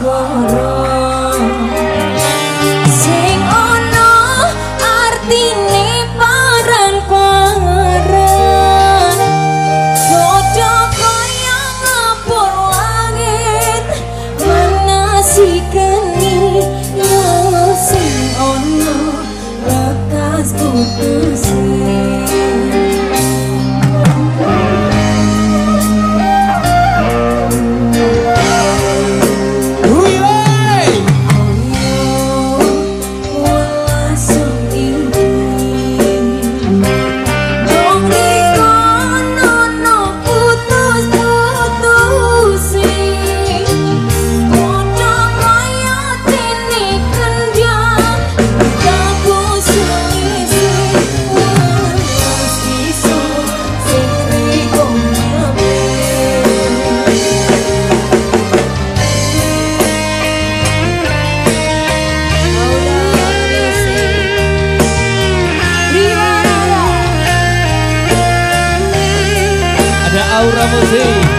segoro sing ono artine paran paran jodho kaya ngapur langit manasi geni sing ono lekas putus o Ramosinho